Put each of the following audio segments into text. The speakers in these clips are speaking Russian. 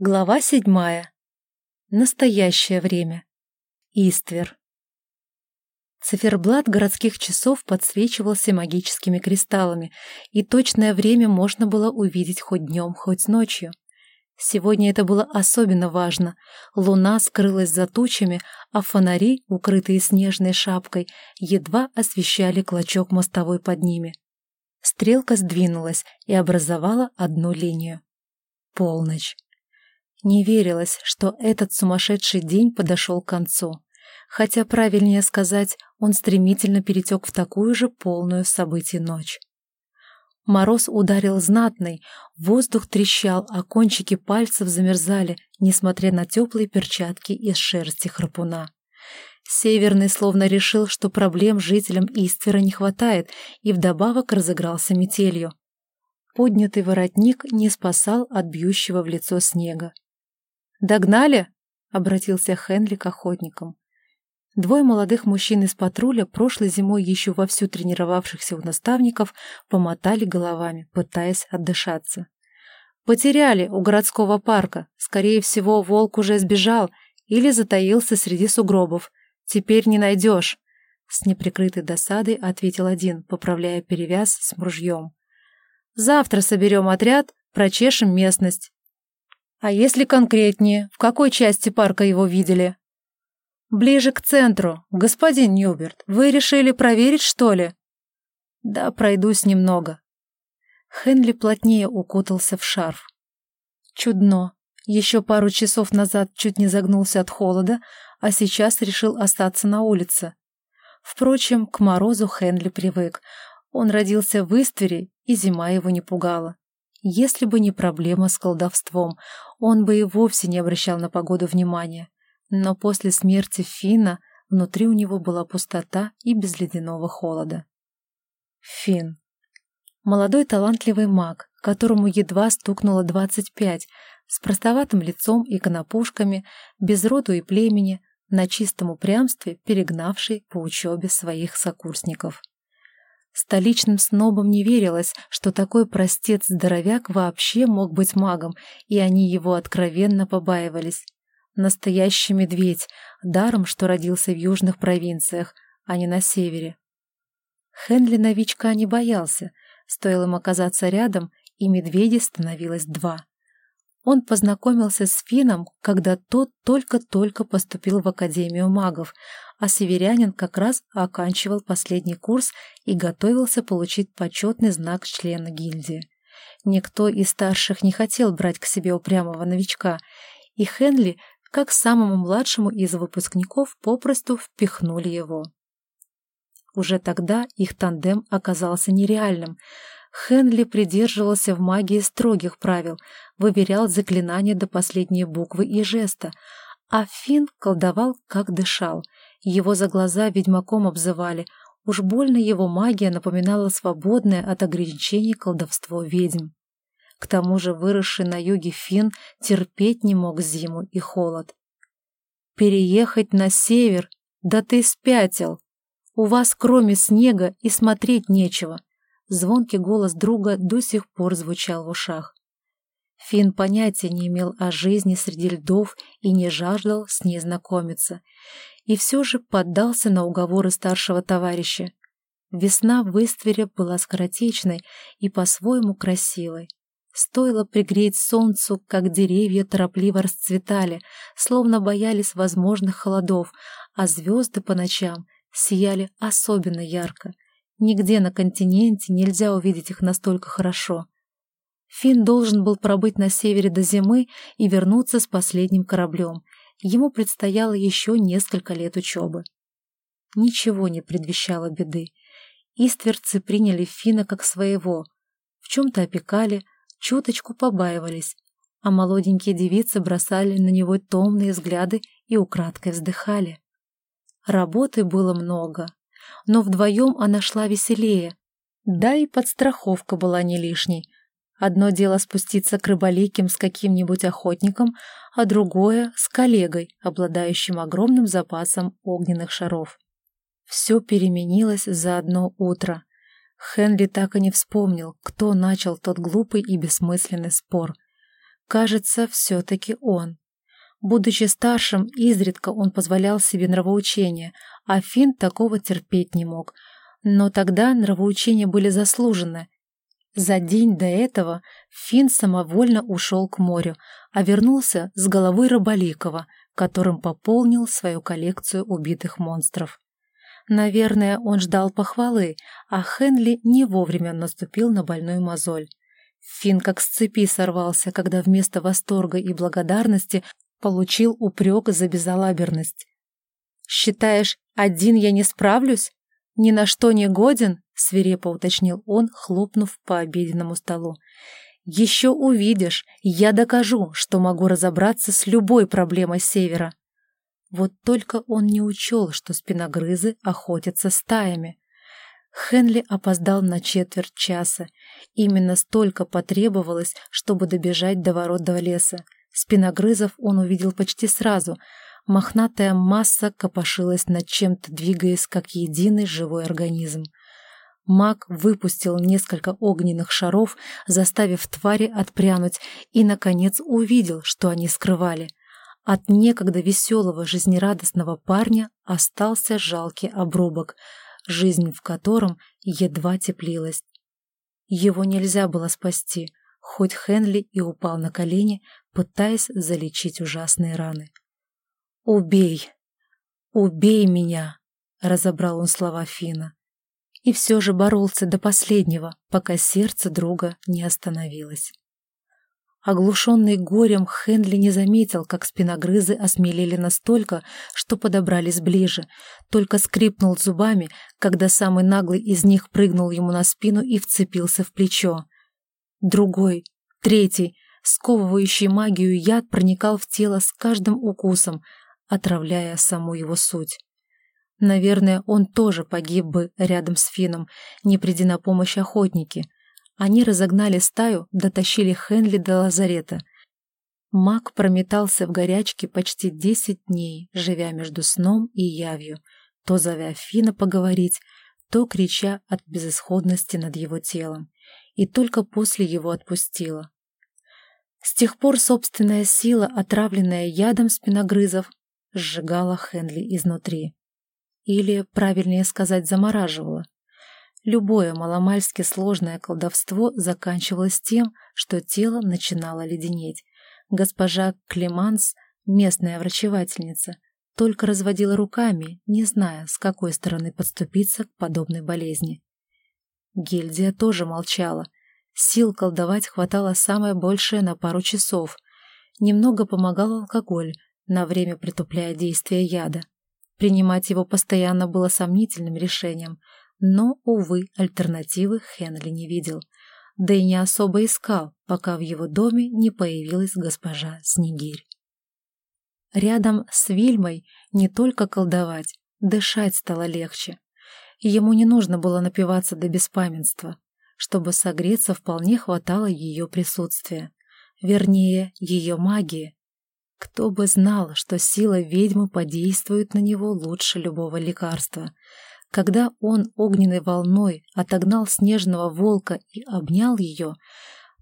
Глава седьмая. Настоящее время. Иствер. Циферблат городских часов подсвечивался магическими кристаллами, и точное время можно было увидеть хоть днем, хоть ночью. Сегодня это было особенно важно. Луна скрылась за тучами, а фонари, укрытые снежной шапкой, едва освещали клочок мостовой под ними. Стрелка сдвинулась и образовала одну линию. Полночь. Не верилось, что этот сумасшедший день подошел к концу. Хотя, правильнее сказать, он стремительно перетек в такую же полную событий ночь. Мороз ударил знатный, воздух трещал, а кончики пальцев замерзали, несмотря на теплые перчатки из шерсти храпуна. Северный словно решил, что проблем жителям Иствера не хватает, и вдобавок разыгрался метелью. Поднятый воротник не спасал от бьющего в лицо снега. «Догнали?» — обратился Хенли к охотникам. Двое молодых мужчин из патруля, прошлой зимой еще вовсю тренировавшихся у наставников, помотали головами, пытаясь отдышаться. «Потеряли у городского парка. Скорее всего, волк уже сбежал или затаился среди сугробов. Теперь не найдешь», — с неприкрытой досадой ответил один, поправляя перевяз с мужьем. «Завтра соберем отряд, прочешем местность. А если конкретнее, в какой части парка его видели? Ближе к центру. Господин Ньюберт, вы решили проверить, что ли? Да, пройдусь немного. Хенли плотнее укутался в шарф. Чудно. Еще пару часов назад чуть не загнулся от холода, а сейчас решил остаться на улице. Впрочем, к морозу Хенли привык. Он родился в Иствере, и зима его не пугала. Если бы не проблема с колдовством, он бы и вовсе не обращал на погоду внимания. Но после смерти Фина внутри у него была пустота и без ледяного холода. Фин. Молодой талантливый маг, которому едва стукнуло двадцать пять, с простоватым лицом и конопушками, без роду и племени, на чистом упрямстве перегнавший по учебе своих сокурсников. Столичным снобам не верилось, что такой простец-здоровяк вообще мог быть магом, и они его откровенно побаивались. Настоящий медведь, даром, что родился в южных провинциях, а не на севере. Хенли новичка не боялся, стоило им оказаться рядом, и медведей становилось два. Он познакомился с Фином, когда тот только-только поступил в Академию магов, а северянин как раз оканчивал последний курс и готовился получить почетный знак члена гильдии. Никто из старших не хотел брать к себе упрямого новичка, и Хенли, как самому младшему из выпускников, попросту впихнули его. Уже тогда их тандем оказался нереальным. Хенли придерживался в магии строгих правил, выверял заклинания до последней буквы и жеста, а Финн колдовал, как дышал — его за глаза ведьмаком обзывали. Уж больно его магия напоминала свободное от ограничений колдовство ведьм. К тому же выросший на юге Фин терпеть не мог зиму и холод. «Переехать на север? Да ты спятил! У вас кроме снега и смотреть нечего!» Звонкий голос друга до сих пор звучал в ушах. Фин понятия не имел о жизни среди льдов и не жаждал с ней знакомиться и все же поддался на уговоры старшего товарища. Весна в Иствере была скоротечной и по-своему красивой. Стоило пригреть солнцу, как деревья торопливо расцветали, словно боялись возможных холодов, а звезды по ночам сияли особенно ярко. Нигде на континенте нельзя увидеть их настолько хорошо. Финн должен был пробыть на севере до зимы и вернуться с последним кораблем — ему предстояло еще несколько лет учебы. Ничего не предвещало беды. Истверцы приняли Фина как своего, в чем-то опекали, чуточку побаивались, а молоденькие девицы бросали на него томные взгляды и украдкой вздыхали. Работы было много, но вдвоем она шла веселее, да и подстраховка была не лишней, Одно дело спуститься к рыболиким с каким-нибудь охотником, а другое — с коллегой, обладающим огромным запасом огненных шаров. Все переменилось за одно утро. Хенли так и не вспомнил, кто начал тот глупый и бессмысленный спор. Кажется, все-таки он. Будучи старшим, изредка он позволял себе нравоучения, а Финн такого терпеть не мог. Но тогда нравоучения были заслужены. За день до этого Финн самовольно ушел к морю, а вернулся с головой Раболикова, которым пополнил свою коллекцию убитых монстров. Наверное, он ждал похвалы, а Хенли не вовремя наступил на больную мозоль. Финн как с цепи сорвался, когда вместо восторга и благодарности получил упрек за безалаберность. «Считаешь, один я не справлюсь? Ни на что не годен?» — свирепо уточнил он, хлопнув по обеденному столу. «Еще увидишь, я докажу, что могу разобраться с любой проблемой Севера». Вот только он не учел, что спиногрызы охотятся стаями. Хенли опоздал на четверть часа. Именно столько потребовалось, чтобы добежать до ворот до леса. Спиногрызов он увидел почти сразу. Мохнатая масса копошилась над чем-то, двигаясь как единый живой организм. Маг выпустил несколько огненных шаров, заставив твари отпрянуть, и, наконец, увидел, что они скрывали. От некогда веселого, жизнерадостного парня остался жалкий обрубок, жизнь в котором едва теплилась. Его нельзя было спасти, хоть Хенли и упал на колени, пытаясь залечить ужасные раны. «Убей! Убей меня!» — разобрал он слова Фина. И все же боролся до последнего, пока сердце друга не остановилось. Оглушенный горем, Хенли не заметил, как спиногрызы осмелели настолько, что подобрались ближе, только скрипнул зубами, когда самый наглый из них прыгнул ему на спину и вцепился в плечо. Другой, третий, сковывающий магию яд проникал в тело с каждым укусом, отравляя саму его суть. Наверное, он тоже погиб бы рядом с Фином, не приди на помощь охотники. Они разогнали стаю, дотащили Хенли до лазарета. Маг прометался в горячке почти десять дней, живя между сном и явью, то зовя Фина поговорить, то крича от безысходности над его телом, и только после его отпустила. С тех пор собственная сила, отравленная ядом спиногрызов, сжигала Хенли изнутри. Или, правильнее сказать, замораживала. Любое маломальски сложное колдовство заканчивалось тем, что тело начинало леденеть. Госпожа Клеманс, местная врачевательница, только разводила руками, не зная, с какой стороны подступиться к подобной болезни. Гильдия тоже молчала. Сил колдовать хватало самое большее на пару часов. Немного помогал алкоголь, на время притупляя действие яда. Принимать его постоянно было сомнительным решением, но, увы, альтернативы Хенли не видел, да и не особо искал, пока в его доме не появилась госпожа Снегирь. Рядом с Вильмой не только колдовать, дышать стало легче. Ему не нужно было напиваться до беспамятства. Чтобы согреться, вполне хватало ее присутствия. Вернее, ее магии, кто бы знал, что сила ведьмы подействует на него лучше любого лекарства. Когда он огненной волной отогнал снежного волка и обнял ее,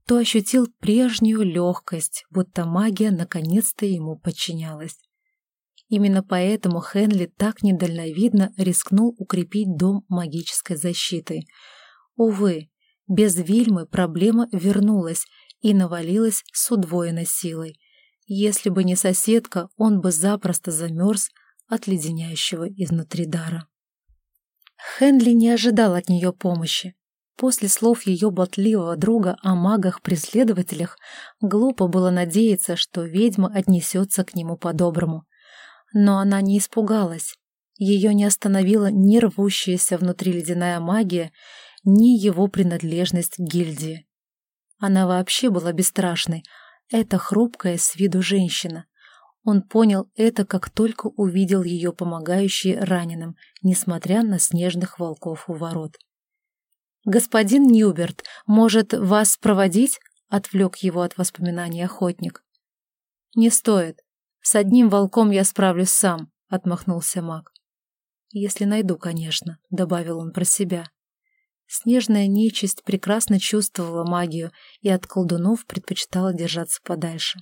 то ощутил прежнюю легкость, будто магия наконец-то ему подчинялась. Именно поэтому Хенли так недальновидно рискнул укрепить дом магической защитой. Увы, без Вильмы проблема вернулась и навалилась с удвоенной силой. Если бы не соседка, он бы запросто замерз от леденящего изнутри дара. Хенли не ожидал от нее помощи. После слов ее болтливого друга о магах-преследователях глупо было надеяться, что ведьма отнесется к нему по-доброму. Но она не испугалась. Ее не остановила ни рвущаяся внутри ледяная магия, ни его принадлежность к гильдии. Она вообще была бесстрашной, это хрупкая с виду женщина. Он понял это, как только увидел ее помогающей раненым, несмотря на снежных волков у ворот. «Господин Ньюберт, может, вас проводить?» — отвлек его от воспоминаний охотник. «Не стоит. С одним волком я справлюсь сам», — отмахнулся маг. «Если найду, конечно», — добавил он про себя. Снежная нечисть прекрасно чувствовала магию и от колдунов предпочитала держаться подальше.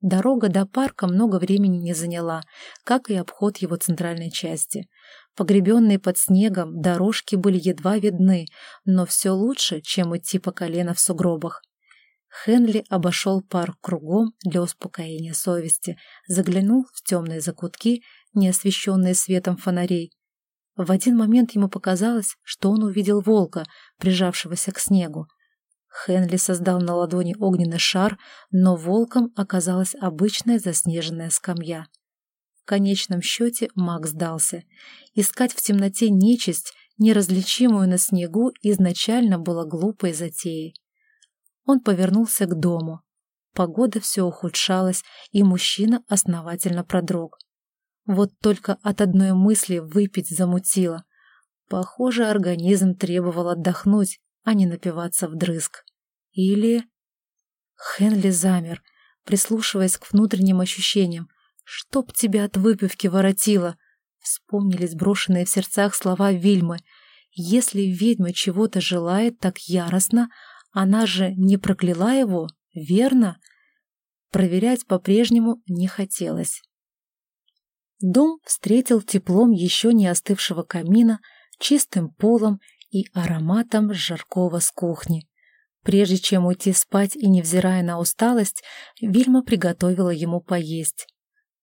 Дорога до парка много времени не заняла, как и обход его центральной части. Погребенные под снегом, дорожки были едва видны, но все лучше, чем идти по колено в сугробах. Хенли обошел парк кругом для успокоения совести, заглянул в темные закутки, не освещенные светом фонарей. В один момент ему показалось, что он увидел волка, прижавшегося к снегу. Хенли создал на ладони огненный шар, но волком оказалась обычная заснеженная скамья. В конечном счете маг сдался. Искать в темноте нечисть, неразличимую на снегу, изначально было глупой затеей. Он повернулся к дому. Погода все ухудшалась, и мужчина основательно продрог. Вот только от одной мысли выпить замутило. Похоже, организм требовал отдохнуть, а не напиваться вдрызг. Или... Хенли замер, прислушиваясь к внутренним ощущениям. «Чтоб тебя от выпивки воротило!» Вспомнились брошенные в сердцах слова Вильмы. «Если ведьма чего-то желает так яростно, она же не прокляла его, верно?» Проверять по-прежнему не хотелось. Дом встретил теплом еще не остывшего камина, чистым полом и ароматом жаркого с кухни. Прежде чем уйти спать и невзирая на усталость, Вильма приготовила ему поесть.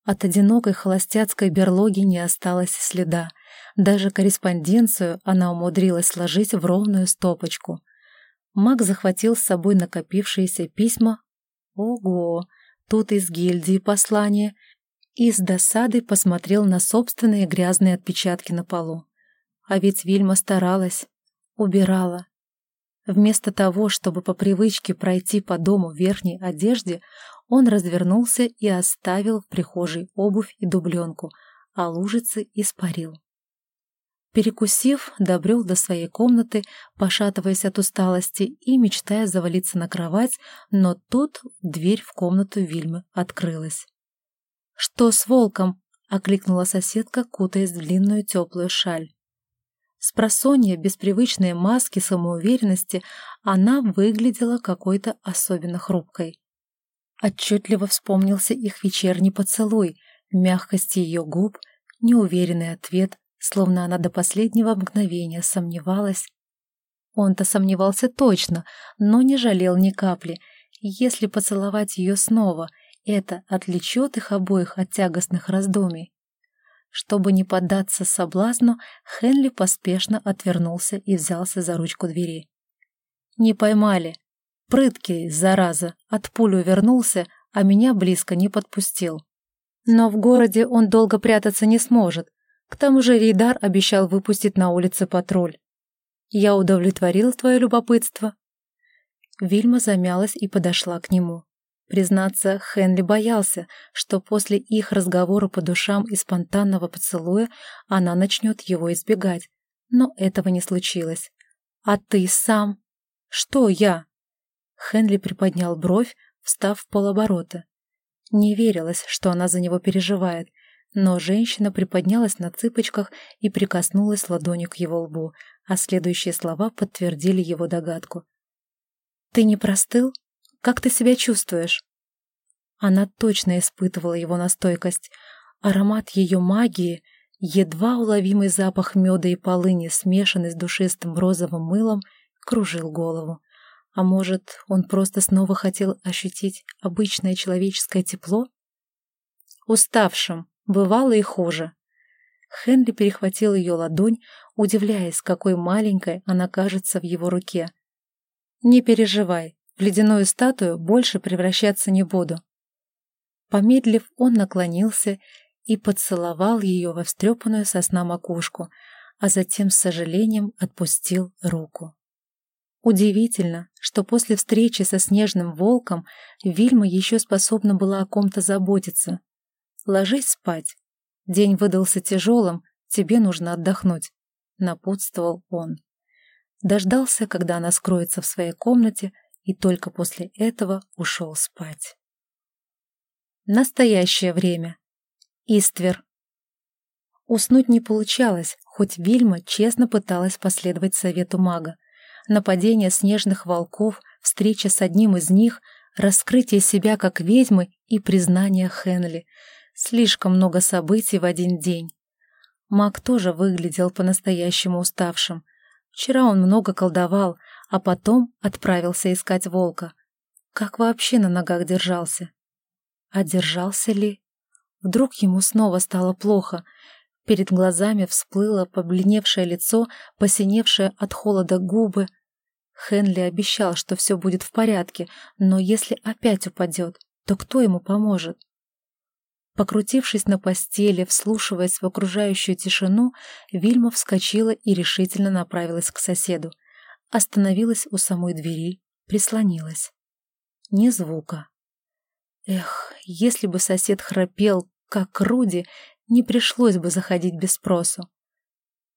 От одинокой холостяцкой берлоги не осталось следа. Даже корреспонденцию она умудрилась сложить в ровную стопочку. Маг захватил с собой накопившиеся письма. Ого! Тут из гильдии послание. И с досадой посмотрел на собственные грязные отпечатки на полу. А ведь Вильма старалась, убирала. Вместо того, чтобы по привычке пройти по дому в верхней одежде, он развернулся и оставил в прихожей обувь и дубленку, а лужицы испарил. Перекусив, добрел до своей комнаты, пошатываясь от усталости и мечтая завалиться на кровать, но тут дверь в комнату Вильмы открылась. «Что с волком?» — окликнула соседка, кутаясь в длинную теплую шаль. С просонья, без привычной маски самоуверенности, она выглядела какой-то особенно хрупкой. Отчетливо вспомнился их вечерний поцелуй, мягкость ее губ, неуверенный ответ, словно она до последнего мгновения сомневалась. Он-то сомневался точно, но не жалел ни капли. Если поцеловать ее снова, это отвлечет их обоих от тягостных раздумий. Чтобы не поддаться соблазну, Хенли поспешно отвернулся и взялся за ручку двери. «Не поймали. Прыткий, зараза, от пулю вернулся, а меня близко не подпустил. Но в городе он долго прятаться не сможет. К тому же Рейдар обещал выпустить на улице патруль. Я удовлетворил твое любопытство». Вильма замялась и подошла к нему. Признаться, Хенли боялся, что после их разговора по душам и спонтанного поцелуя она начнет его избегать, но этого не случилось. «А ты сам?» «Что я?» Хенли приподнял бровь, встав в полоборота. Не верилось, что она за него переживает, но женщина приподнялась на цыпочках и прикоснулась ладонью к его лбу, а следующие слова подтвердили его догадку. «Ты не простыл?» Как ты себя чувствуешь?» Она точно испытывала его настойкость. Аромат ее магии, едва уловимый запах меда и полыни, смешанный с душистым розовым мылом, кружил голову. А может, он просто снова хотел ощутить обычное человеческое тепло? Уставшим, бывало и хуже. Хенри перехватил ее ладонь, удивляясь, какой маленькой она кажется в его руке. «Не переживай, в ледяную статую больше превращаться не буду. Помедлив, он наклонился и поцеловал ее во встрепанную сосна макушку, а затем с сожалением отпустил руку. Удивительно, что после встречи со снежным волком Вильма еще способна была о ком-то заботиться. «Ложись спать. День выдался тяжелым, тебе нужно отдохнуть», — напутствовал он. Дождался, когда она скроется в своей комнате, и только после этого ушел спать. Настоящее время. Иствер. Уснуть не получалось, хоть Вильма честно пыталась последовать совету мага. Нападение снежных волков, встреча с одним из них, раскрытие себя как ведьмы и признание Хенли. Слишком много событий в один день. Маг тоже выглядел по-настоящему уставшим. Вчера он много колдовал, а потом отправился искать волка. Как вообще на ногах держался? А держался ли? Вдруг ему снова стало плохо. Перед глазами всплыло побледневшее лицо, посиневшее от холода губы. Хенли обещал, что все будет в порядке, но если опять упадет, то кто ему поможет? Покрутившись на постели, вслушиваясь в окружающую тишину, Вильма вскочила и решительно направилась к соседу. Остановилась у самой двери, прислонилась. Ни звука. Эх, если бы сосед храпел, как Руди, не пришлось бы заходить без спросу.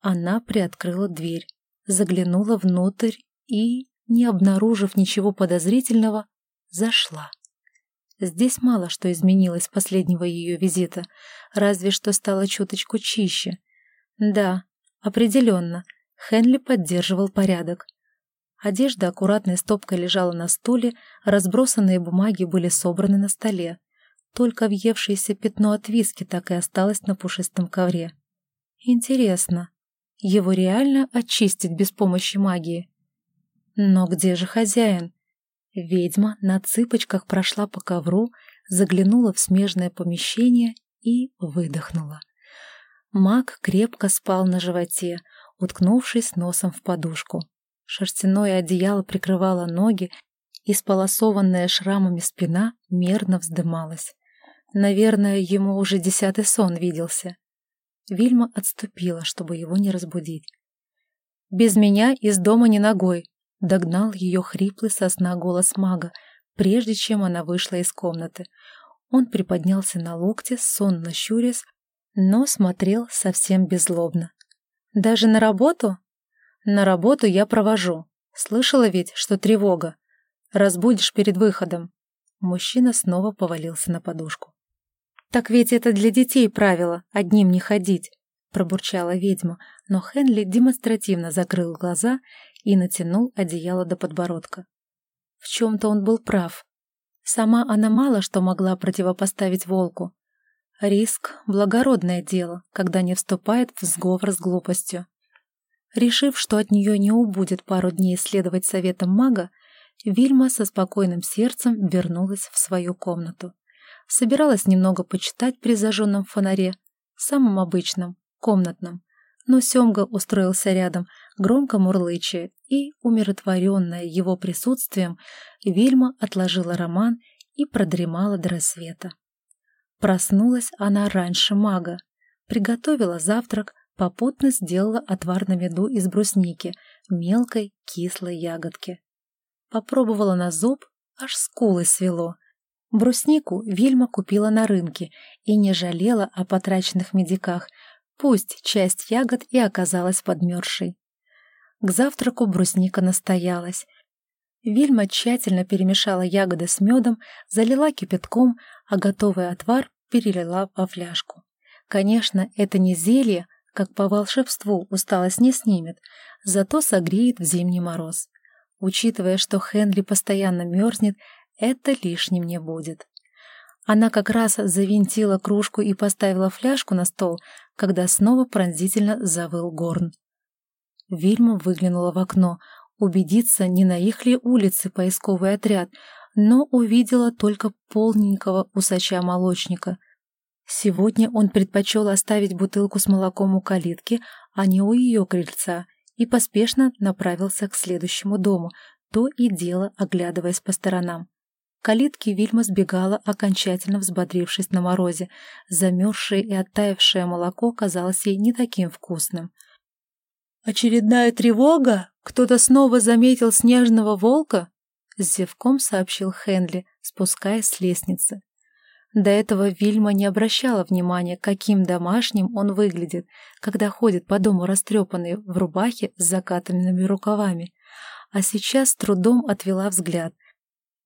Она приоткрыла дверь, заглянула внутрь и, не обнаружив ничего подозрительного, зашла. Здесь мало что изменилось с последнего ее визита, разве что стало чуточку чище. Да, определенно, Хенли поддерживал порядок. Одежда аккуратной стопкой лежала на стуле, разбросанные бумаги были собраны на столе. Только въевшееся пятно от виски так и осталось на пушистом ковре. Интересно, его реально очистить без помощи магии? Но где же хозяин? Ведьма на цыпочках прошла по ковру, заглянула в смежное помещение и выдохнула. Маг крепко спал на животе, уткнувшись носом в подушку. Шерстяное одеяло прикрывало ноги, и сполосованная шрамами спина мерно вздымалась. Наверное, ему уже десятый сон виделся. Вильма отступила, чтобы его не разбудить. «Без меня из дома не ногой», — догнал ее хриплый сосна голос мага, прежде чем она вышла из комнаты. Он приподнялся на локте, сонно щурясь, но смотрел совсем беззлобно. «Даже на работу?» «На работу я провожу. Слышала ведь, что тревога. Разбудишь перед выходом». Мужчина снова повалился на подушку. «Так ведь это для детей правило, одним не ходить», — пробурчала ведьма, но Хенли демонстративно закрыл глаза и натянул одеяло до подбородка. В чем-то он был прав. Сама она мало что могла противопоставить волку. Риск — благородное дело, когда не вступает в сговор с глупостью. Решив, что от нее не убудет пару дней следовать советам мага, Вильма со спокойным сердцем вернулась в свою комнату. Собиралась немного почитать при зажженном фонаре, самом обычном, комнатном, но Семга устроился рядом, громко мурлыча, и, умиротворенная его присутствием, Вильма отложила роман и продремала до рассвета. Проснулась она раньше мага, приготовила завтрак, попутно сделала отвар на меду из брусники, мелкой кислой ягодки. Попробовала на зуб, аж скулы свело. Бруснику Вильма купила на рынке и не жалела о потраченных медиках, пусть часть ягод и оказалась подмерзшей. К завтраку брусника настоялась. Вильма тщательно перемешала ягоды с медом, залила кипятком, а готовый отвар перелила во фляжку. Конечно, это не зелье, как по волшебству усталость не снимет, зато согреет в зимний мороз. Учитывая, что Хенри постоянно мерзнет, это лишним не будет. Она как раз завинтила кружку и поставила фляжку на стол, когда снова пронзительно завыл горн. Вильма выглянула в окно, убедиться, не на их ли улице поисковый отряд, но увидела только полненького усача-молочника. Сегодня он предпочел оставить бутылку с молоком у калитки, а не у ее крыльца, и поспешно направился к следующему дому, то и дело оглядываясь по сторонам калитки Вильма сбегала, окончательно взбодрившись на морозе. Замерзшее и оттаившее молоко казалось ей не таким вкусным. «Очередная тревога? Кто-то снова заметил снежного волка?» С зевком сообщил Хенли, спускаясь с лестницы. До этого Вильма не обращала внимания, каким домашним он выглядит, когда ходит по дому растрепанный в рубахе с закатанными рукавами. А сейчас трудом отвела взгляд —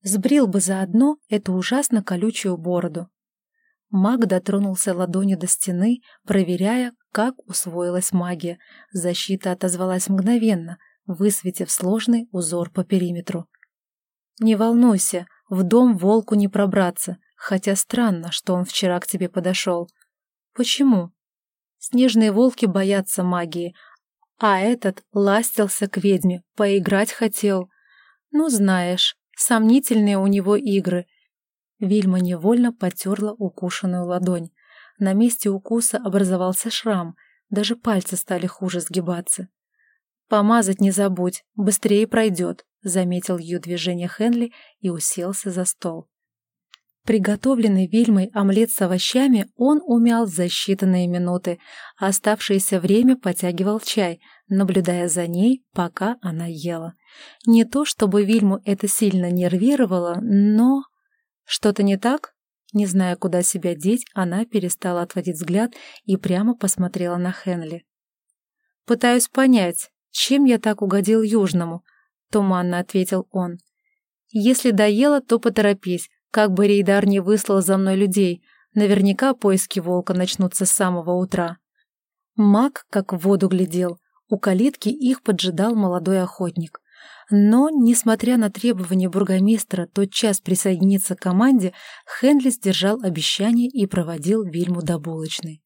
Сбрил бы заодно эту ужасно колючую бороду. Маг дотронулся ладонью до стены, проверяя, как усвоилась магия. Защита отозвалась мгновенно, высветив сложный узор по периметру. «Не волнуйся, в дом волку не пробраться, хотя странно, что он вчера к тебе подошел. Почему? Снежные волки боятся магии, а этот ластился к ведьме, поиграть хотел. Ну, знаешь, сомнительные у него игры. Вильма невольно потерла укушенную ладонь. На месте укуса образовался шрам, даже пальцы стали хуже сгибаться. «Помазать не забудь, быстрее пройдет», — заметил ее движение Хенли и уселся за стол. Приготовленный Вильмой омлет с овощами он умял за считанные минуты, а оставшееся время потягивал чай, наблюдая за ней, пока она ела. Не то чтобы Вильму это сильно нервировало, но... Что-то не так? Не зная, куда себя деть, она перестала отводить взгляд и прямо посмотрела на Хенли. «Пытаюсь понять, чем я так угодил Южному?» — туманно ответил он. «Если доела, то поторопись, как бы Рейдар не выслал за мной людей, наверняка поиски волка начнутся с самого утра. Маг как в воду глядел. У калитки их поджидал молодой охотник. Но, несмотря на требования бургомистра тотчас присоединиться к команде, Хенли сдержал обещание и проводил Вильму до булочной.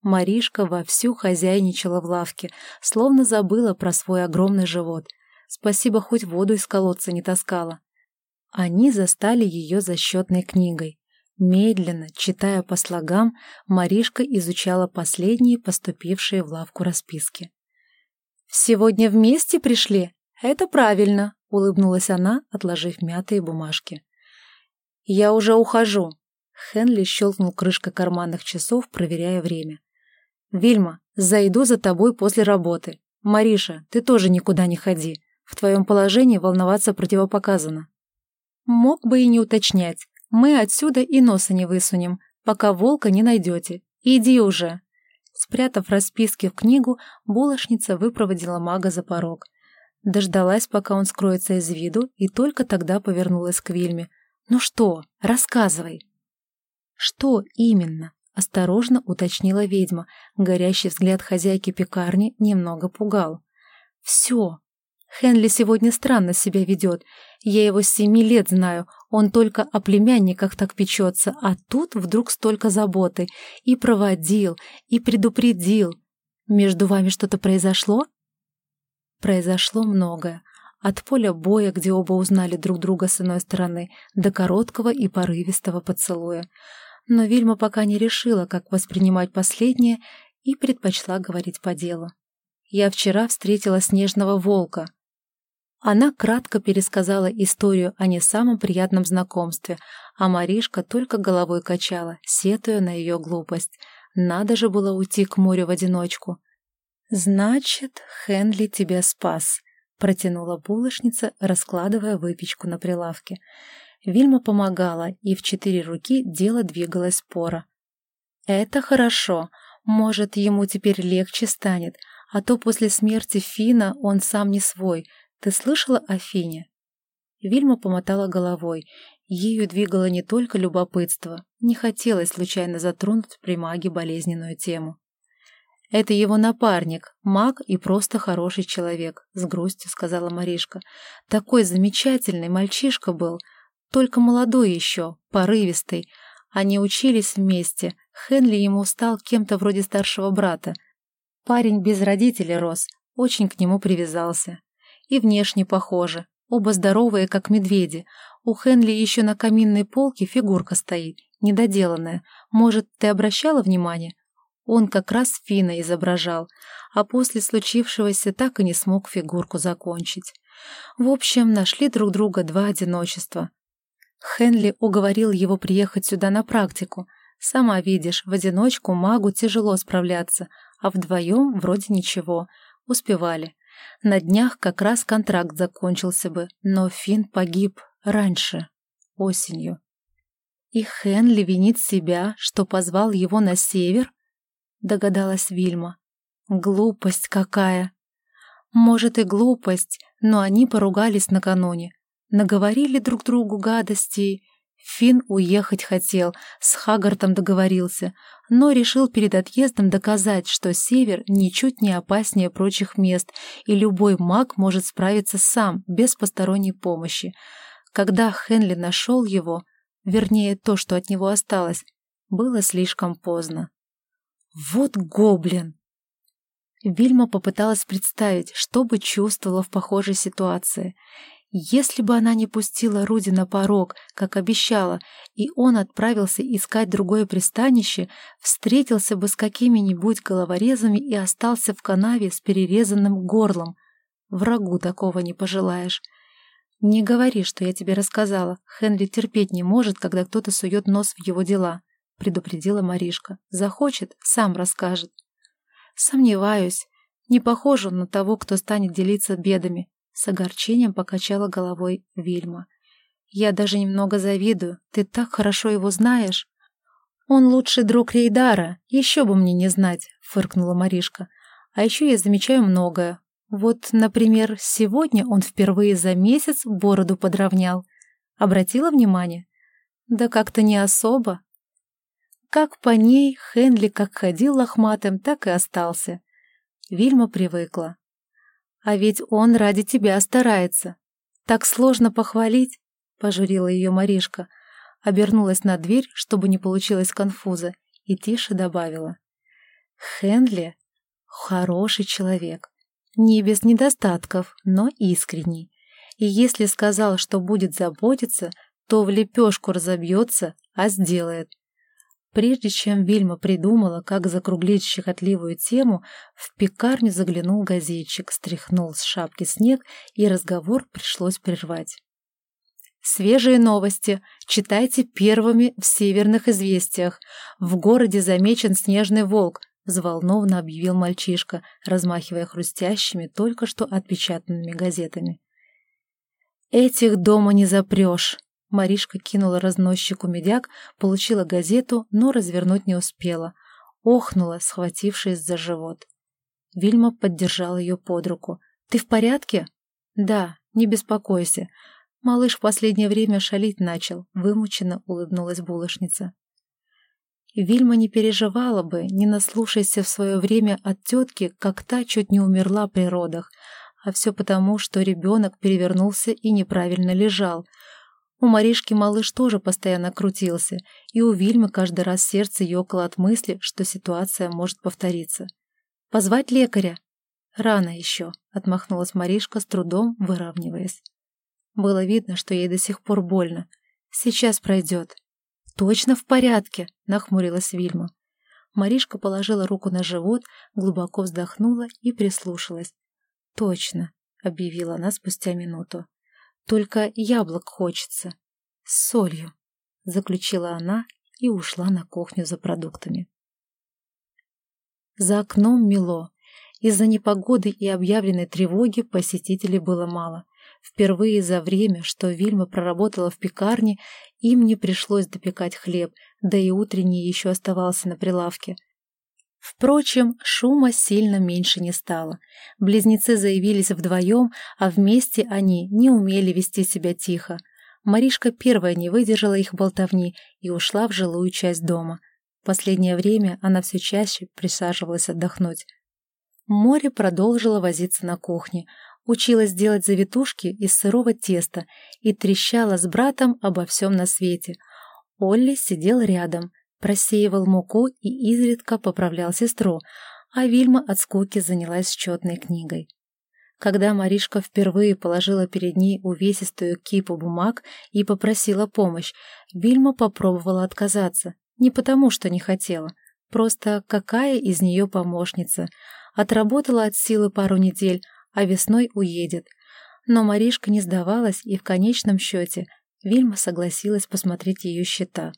Маришка вовсю хозяйничала в лавке, словно забыла про свой огромный живот. Спасибо, хоть воду из колодца не таскала. Они застали ее за счетной книгой. Медленно, читая по слогам, Маришка изучала последние поступившие в лавку расписки. «Сегодня вместе пришли? Это правильно», — улыбнулась она, отложив мятые бумажки. «Я уже ухожу», — Хенли щелкнул крышкой карманных часов, проверяя время. «Вильма, зайду за тобой после работы. Мариша, ты тоже никуда не ходи. В твоем положении волноваться противопоказано». Мог бы и не уточнять. Мы отсюда и носа не высунем, пока волка не найдете. Иди уже. Спрятав расписки в книгу, булочница выпроводила мага за порог. Дождалась, пока он скроется из виду, и только тогда повернулась к Вильме. «Ну что, рассказывай». «Что именно?» — осторожно уточнила ведьма. Горящий взгляд хозяйки пекарни немного пугал. «Все, Хенли сегодня странно себя ведет. Я его с семи лет знаю, он только о племянниках так печется, а тут вдруг столько заботы. И проводил, и предупредил. Между вами что-то произошло? Произошло многое. От поля боя, где оба узнали друг друга с иной стороны, до короткого и порывистого поцелуя. Но Вильма пока не решила, как воспринимать последнее, и предпочла говорить по делу. Я вчера встретила снежного волка. Она кратко пересказала историю о не самом приятном знакомстве, а Маришка только головой качала, сетуя на ее глупость. Надо же было уйти к морю в одиночку. «Значит, Хенли тебя спас», — протянула булочница, раскладывая выпечку на прилавке. Вильма помогала, и в четыре руки дело двигалось спора. «Это хорошо. Может, ему теперь легче станет, а то после смерти Фина он сам не свой, ты слышала о Фине?» Вильма помотала головой. Ею двигало не только любопытство. Не хотелось случайно затронуть при маге болезненную тему. «Это его напарник, маг и просто хороший человек», — с грустью сказала Маришка. «Такой замечательный мальчишка был, только молодой еще, порывистый. Они учились вместе, Хенли ему стал кем-то вроде старшего брата. Парень без родителей рос, очень к нему привязался. И внешне похожи. Оба здоровые, как медведи. У Хенли еще на каминной полке фигурка стоит, недоделанная. Может, ты обращала внимание? Он как раз Фина изображал, а после случившегося так и не смог фигурку закончить. В общем, нашли друг друга два одиночества. Хенли уговорил его приехать сюда на практику. Сама видишь, в одиночку магу тяжело справляться, а вдвоем вроде ничего. Успевали. На днях как раз контракт закончился бы, но Финн погиб раньше, осенью. И Хенли винит себя, что позвал его на север? Догадалась Вильма. Глупость какая! Может и глупость, но они поругались накануне. Наговорили друг другу гадостей. Финн уехать хотел, с Хагартом договорился, но решил перед отъездом доказать, что Север ничуть не опаснее прочих мест, и любой маг может справиться сам, без посторонней помощи. Когда Хенли нашел его, вернее, то, что от него осталось, было слишком поздно. Вот гоблин! Вильма попыталась представить, что бы чувствовала в похожей ситуации. Если бы она не пустила Руди на порог, как обещала, и он отправился искать другое пристанище, встретился бы с какими-нибудь головорезами и остался в канаве с перерезанным горлом. Врагу такого не пожелаешь. «Не говори, что я тебе рассказала. Хенри терпеть не может, когда кто-то сует нос в его дела», — предупредила Маришка. «Захочет, сам расскажет». «Сомневаюсь. Не похож он на того, кто станет делиться бедами. С огорчением покачала головой Вильма. «Я даже немного завидую. Ты так хорошо его знаешь». «Он лучший друг Рейдара. Еще бы мне не знать», — фыркнула Маришка. «А еще я замечаю многое. Вот, например, сегодня он впервые за месяц бороду подровнял. Обратила внимание? Да как-то не особо. Как по ней Хенли как ходил лохматым, так и остался. Вильма привыкла. А ведь он ради тебя старается. Так сложно похвалить, — пожурила ее Маришка. Обернулась на дверь, чтобы не получилось конфуза, и тише добавила. Хенли — хороший человек. Не без недостатков, но искренний. И если сказал, что будет заботиться, то в лепешку разобьется, а сделает. Прежде чем Вильма придумала, как закруглить щекотливую тему, в пекарню заглянул газетчик, стряхнул с шапки снег, и разговор пришлось прервать. Свежие новости. Читайте первыми в северных известиях. В городе замечен снежный волк, взволнованно объявил мальчишка, размахивая хрустящими, только что отпечатанными газетами. Этих дома не запрешь. Маришка кинула разносчику медяк, получила газету, но развернуть не успела. Охнула, схватившись за живот. Вильма поддержала ее под руку. «Ты в порядке?» «Да, не беспокойся. Малыш в последнее время шалить начал», — вымученно улыбнулась булочница. Вильма не переживала бы, не наслушайся в свое время от тетки, как та чуть не умерла при родах, а все потому, что ребенок перевернулся и неправильно лежал — у Маришки малыш тоже постоянно крутился, и у Вильмы каждый раз сердце ёкало от мысли, что ситуация может повториться. «Позвать лекаря?» «Рано еще», — отмахнулась Маришка, с трудом выравниваясь. Было видно, что ей до сих пор больно. «Сейчас пройдет». «Точно в порядке», — нахмурилась Вильма. Маришка положила руку на живот, глубоко вздохнула и прислушалась. «Точно», — объявила она спустя минуту. Только яблок хочется. С солью, — заключила она и ушла на кухню за продуктами. За окном мело. Из-за непогоды и объявленной тревоги посетителей было мало. Впервые за время, что Вильма проработала в пекарне, им не пришлось допекать хлеб, да и утренний еще оставался на прилавке. Впрочем, шума сильно меньше не стало. Близнецы заявились вдвоем, а вместе они не умели вести себя тихо. Маришка первая не выдержала их болтовни и ушла в жилую часть дома. Последнее время она все чаще присаживалась отдохнуть. Море продолжила возиться на кухне, училась делать завитушки из сырого теста и трещала с братом обо всем на свете. Олли сидел рядом, просеивал муку и изредка поправлял сестру, а Вильма от скуки занялась счетной книгой. Когда Маришка впервые положила перед ней увесистую кипу бумаг и попросила помощь, Вильма попробовала отказаться, не потому что не хотела, просто какая из нее помощница. Отработала от силы пару недель, а весной уедет. Но Маришка не сдавалась, и в конечном счете Вильма согласилась посмотреть ее счета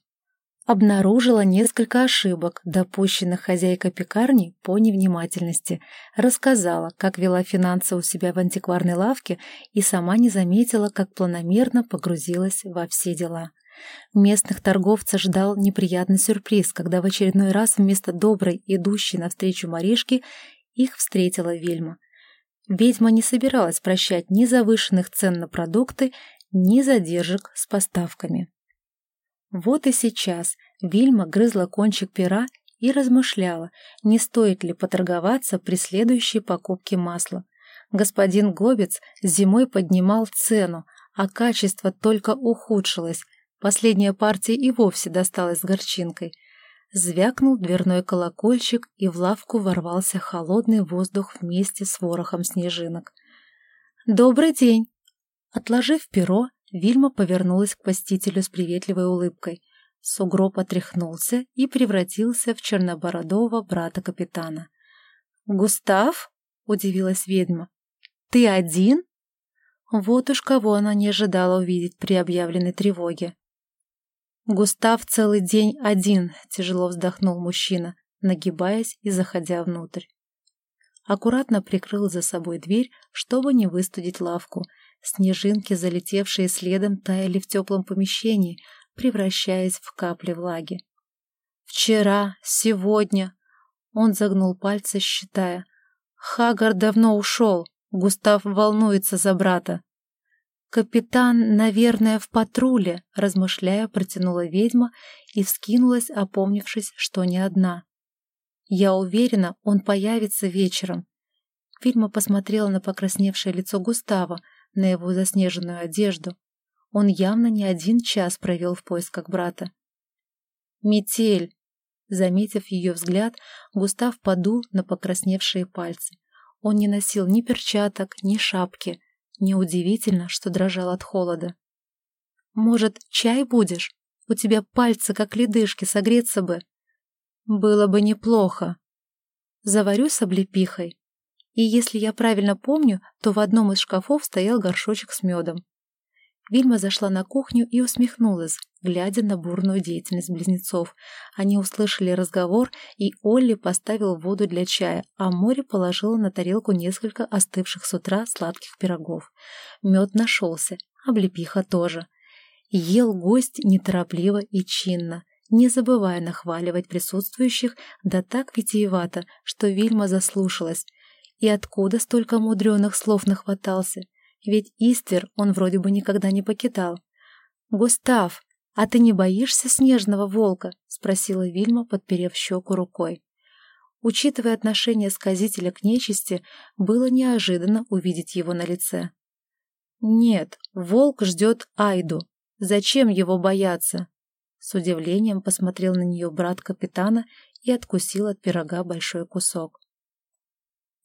обнаружила несколько ошибок, допущенных хозяйкой пекарни по невнимательности, рассказала, как вела финансы у себя в антикварной лавке и сама не заметила, как планомерно погрузилась во все дела. Местных торговцев ждал неприятный сюрприз, когда в очередной раз вместо доброй, идущей навстречу Маришки, их встретила Вельма. Ведьма не собиралась прощать ни завышенных цен на продукты, ни задержек с поставками. Вот и сейчас Вильма грызла кончик пера и размышляла, не стоит ли поторговаться при следующей покупке масла. Господин Гобец зимой поднимал цену, а качество только ухудшилось. Последняя партия и вовсе досталась с горчинкой. Звякнул дверной колокольчик, и в лавку ворвался холодный воздух вместе с ворохом снежинок. «Добрый день!» Отложив перо, Вильма повернулась к посетителю с приветливой улыбкой. Сугроб отряхнулся и превратился в чернобородого брата капитана. «Густав?» — удивилась ведьма. «Ты один?» Вот уж кого она не ожидала увидеть при объявленной тревоге. «Густав целый день один», — тяжело вздохнул мужчина, нагибаясь и заходя внутрь. Аккуратно прикрыл за собой дверь, чтобы не выстудить лавку. Снежинки, залетевшие следом, таяли в теплом помещении, превращаясь в капли влаги. «Вчера, сегодня...» Он загнул пальцы, считая. «Хагар давно ушел. Густав волнуется за брата. «Капитан, наверное, в патруле», — размышляя, протянула ведьма и вскинулась, опомнившись, что не одна. «Я уверена, он появится вечером». Ведьма посмотрела на покрасневшее лицо Густава, на его заснеженную одежду. Он явно не один час провел в поисках брата. «Метель!» Заметив ее взгляд, Густав подул на покрасневшие пальцы. Он не носил ни перчаток, ни шапки. Неудивительно, что дрожал от холода. «Может, чай будешь? У тебя пальцы, как ледышки, согреться бы». «Было бы неплохо. Заварю с облепихой. И если я правильно помню, то в одном из шкафов стоял горшочек с медом. Вильма зашла на кухню и усмехнулась, глядя на бурную деятельность близнецов. Они услышали разговор, и Олли поставил воду для чая, а Мори положила на тарелку несколько остывших с утра сладких пирогов. Мед нашелся, облепиха тоже. Ел гость неторопливо и чинно, не забывая нахваливать присутствующих, да так витиевато, что Вильма заслушалась. И откуда столько мудреных слов нахватался? Ведь Иствер он вроде бы никогда не покидал. «Густав, а ты не боишься снежного волка?» — спросила Вильма, подперев щеку рукой. Учитывая отношение сказителя к нечисти, было неожиданно увидеть его на лице. «Нет, волк ждет Айду. Зачем его бояться?» С удивлением посмотрел на нее брат капитана и откусил от пирога большой кусок.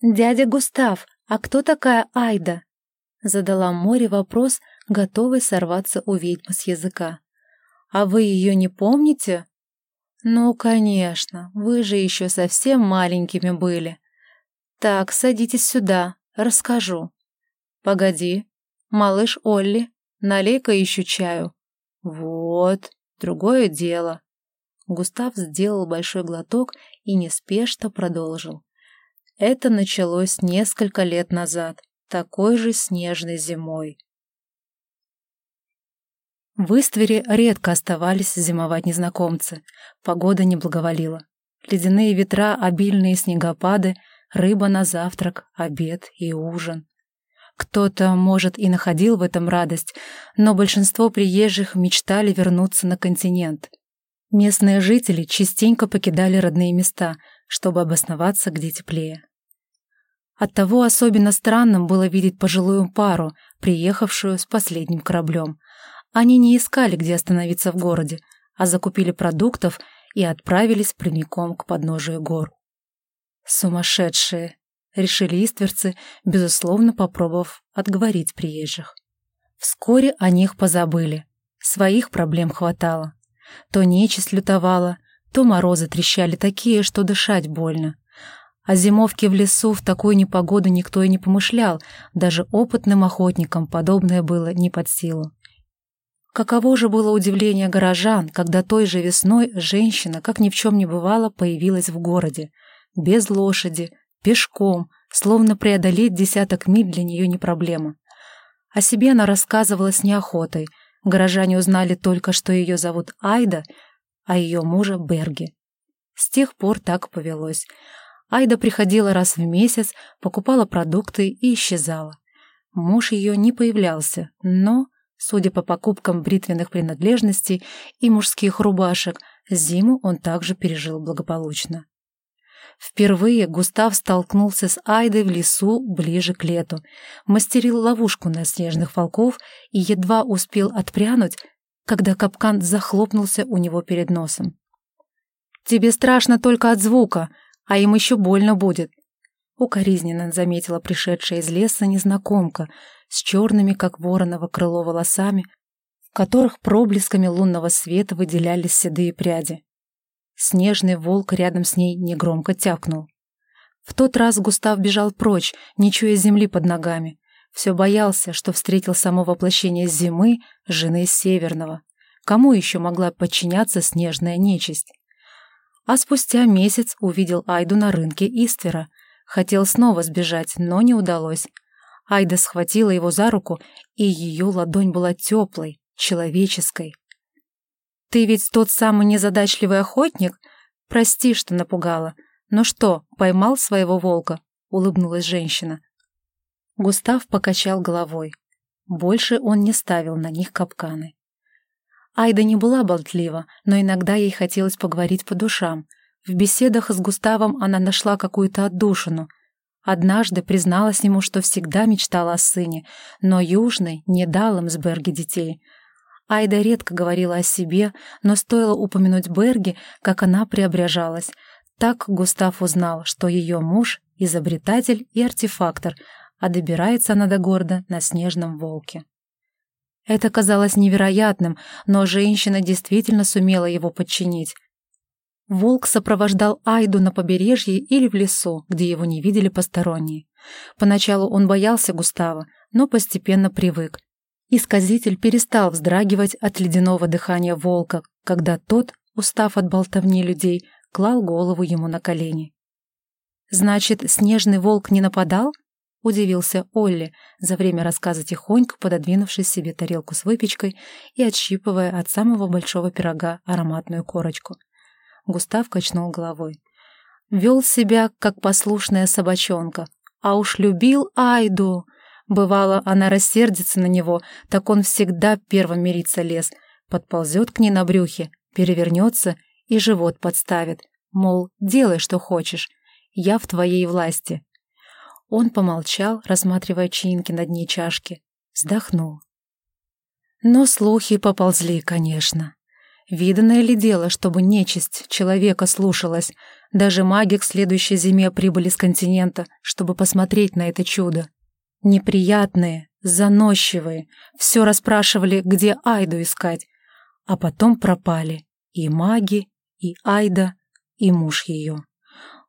«Дядя Густав, а кто такая Айда?» Задала Море вопрос, готовый сорваться у ведьмы с языка. «А вы ее не помните?» «Ну, конечно, вы же еще совсем маленькими были. Так, садитесь сюда, расскажу». «Погоди, малыш Олли, налей-ка еще чаю». «Вот, другое дело». Густав сделал большой глоток и неспешно продолжил. Это началось несколько лет назад такой же снежной зимой. В Иствере редко оставались зимовать незнакомцы. Погода не благоволила. Ледяные ветра, обильные снегопады, рыба на завтрак, обед и ужин. Кто-то, может, и находил в этом радость, но большинство приезжих мечтали вернуться на континент. Местные жители частенько покидали родные места, чтобы обосноваться где теплее. Оттого особенно странным было видеть пожилую пару, приехавшую с последним кораблем. Они не искали, где остановиться в городе, а закупили продуктов и отправились прямиком к подножию гор. «Сумасшедшие!» — решили истверцы, безусловно попробовав отговорить приезжих. Вскоре о них позабыли. Своих проблем хватало. То нечисть лютовала, то морозы трещали такие, что дышать больно. О зимовке в лесу в такую непогоду никто и не помышлял, даже опытным охотникам подобное было не под силу. Каково же было удивление горожан, когда той же весной женщина, как ни в чем не бывало, появилась в городе. Без лошади, пешком, словно преодолеть десяток миль для нее не проблема. О себе она рассказывала с неохотой. Горожане узнали только, что ее зовут Айда, а ее мужа Берги. С тех пор так повелось — Айда приходила раз в месяц, покупала продукты и исчезала. Муж ее не появлялся, но Судя по покупкам бритвенных принадлежностей и мужских рубашек, зиму он также пережил благополучно. Впервые Густав столкнулся с Айдой в лесу ближе к лету, мастерил ловушку на снежных волков и едва успел отпрянуть, когда капкан захлопнулся у него перед носом. «Тебе страшно только от звука, а им еще больно будет», — укоризненно заметила пришедшая из леса незнакомка с черными, как вороново крыло, волосами, в которых проблесками лунного света выделялись седые пряди. Снежный волк рядом с ней негромко тякнул. В тот раз Густав бежал прочь, не чуя земли под ногами. Все боялся, что встретил само воплощение зимы, жены Северного. Кому еще могла подчиняться снежная нечисть? А спустя месяц увидел Айду на рынке Иствера. Хотел снова сбежать, но не удалось. Айда схватила его за руку, и ее ладонь была теплой, человеческой. «Ты ведь тот самый незадачливый охотник? Прости, что напугала. Но что, поймал своего волка?» — улыбнулась женщина. Густав покачал головой. Больше он не ставил на них капканы. Айда не была болтлива, но иногда ей хотелось поговорить по душам. В беседах с Густавом она нашла какую-то отдушину. Однажды призналась ему, что всегда мечтала о сыне, но Южный не дал им с Берги детей — Айда редко говорила о себе, но стоило упомянуть Берги, как она преображалась. Так Густав узнал, что ее муж — изобретатель и артефактор, а добирается она до города на снежном волке. Это казалось невероятным, но женщина действительно сумела его подчинить. Волк сопровождал Айду на побережье или в лесу, где его не видели посторонние. Поначалу он боялся Густава, но постепенно привык Исказитель перестал вздрагивать от ледяного дыхания волка, когда тот, устав от болтовни людей, клал голову ему на колени. «Значит, снежный волк не нападал?» — удивился Олли, за время рассказа тихонько пододвинувшись себе тарелку с выпечкой и отщипывая от самого большого пирога ароматную корочку. Густав качнул головой. Вел себя, как послушная собачонка, а уж любил Айду. Бывало, она рассердится на него, так он всегда первым мириться лез, подползет к ней на брюхе, перевернется и живот подставит, мол, делай, что хочешь, я в твоей власти. Он помолчал, рассматривая чаинки на дне чашки, вздохнул. Но слухи поползли, конечно. Виданное ли дело, чтобы нечисть человека слушалась? Даже маги к следующей зиме прибыли с континента, чтобы посмотреть на это чудо. Неприятные, заносчивые, все расспрашивали, где Айду искать, а потом пропали и маги, и Айда, и муж ее.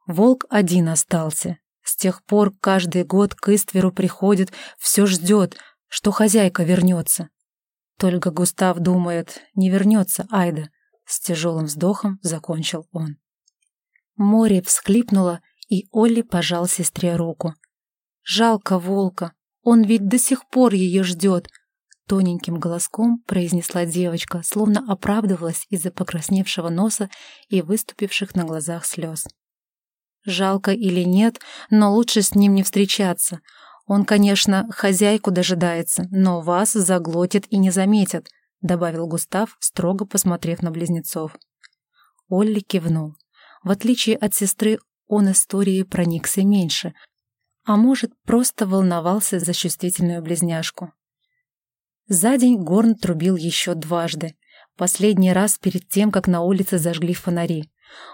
Волк один остался. С тех пор каждый год к Истверу приходит, все ждет, что хозяйка вернется. Только Густав думает, не вернется Айда. С тяжелым вздохом закончил он. Море всхлипнуло, и Олли пожал сестре руку. Жалко волка, он ведь до сих пор ее ждет. Тоненьким голоском произнесла девочка, словно оправдывалась из-за покрасневшего носа и выступивших на глазах слез. Жалко или нет, но лучше с ним не встречаться. Он, конечно, хозяйку дожидается, но вас заглотит и не заметит, добавил Густав, строго посмотрев на близнецов. Олли кивнул. В отличие от сестры, он историей проникся меньше, а может, просто волновался за чувствительную близняшку. За день Горн трубил еще дважды, последний раз перед тем, как на улице зажгли фонари.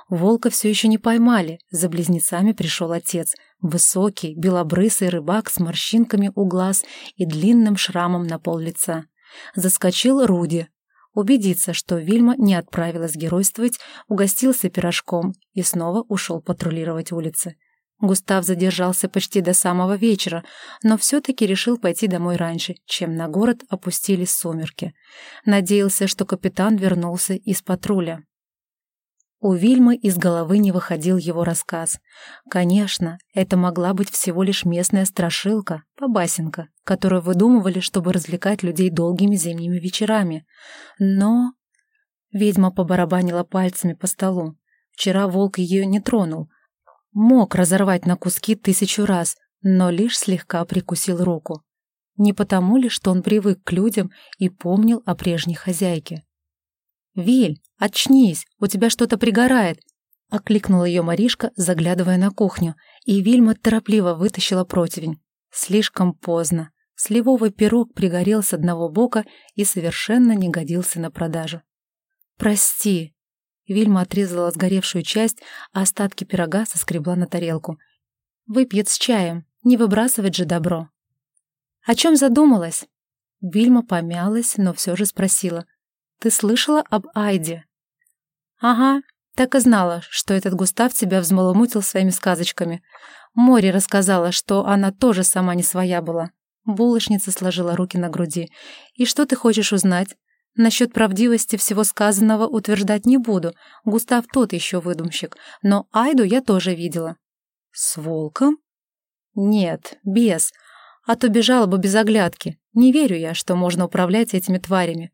Волка все еще не поймали, за близнецами пришел отец, высокий, белобрысый рыбак с морщинками у глаз и длинным шрамом на пол лица. Заскочил Руди. Убедиться, что Вильма не отправилась геройствовать, угостился пирожком и снова ушел патрулировать улицы. Густав задержался почти до самого вечера, но все-таки решил пойти домой раньше, чем на город опустились сумерки. Надеялся, что капитан вернулся из патруля. У Вильмы из головы не выходил его рассказ. Конечно, это могла быть всего лишь местная страшилка, побасенка, которую выдумывали, чтобы развлекать людей долгими зимними вечерами. Но... Ведьма побарабанила пальцами по столу. Вчера волк ее не тронул — Мог разорвать на куски тысячу раз, но лишь слегка прикусил руку. Не потому ли, что он привык к людям и помнил о прежней хозяйке? «Виль, очнись, у тебя что-то пригорает!» — окликнула ее Маришка, заглядывая на кухню, и Вильма торопливо вытащила противень. Слишком поздно. Сливовый пирог пригорел с одного бока и совершенно не годился на продажу. «Прости!» Вильма отрезала сгоревшую часть, а остатки пирога соскребла на тарелку. «Выпьет с чаем, не выбрасывать же добро!» «О чем задумалась?» Вильма помялась, но все же спросила. «Ты слышала об Айде?» «Ага, так и знала, что этот Густав тебя взмоломутил своими сказочками. Море рассказала, что она тоже сама не своя была». Булочница сложила руки на груди. «И что ты хочешь узнать? Насчет правдивости всего сказанного утверждать не буду. Густав тот еще выдумщик. Но Айду я тоже видела». «С волком?» «Нет, без а то бежала бы без оглядки. Не верю я, что можно управлять этими тварями.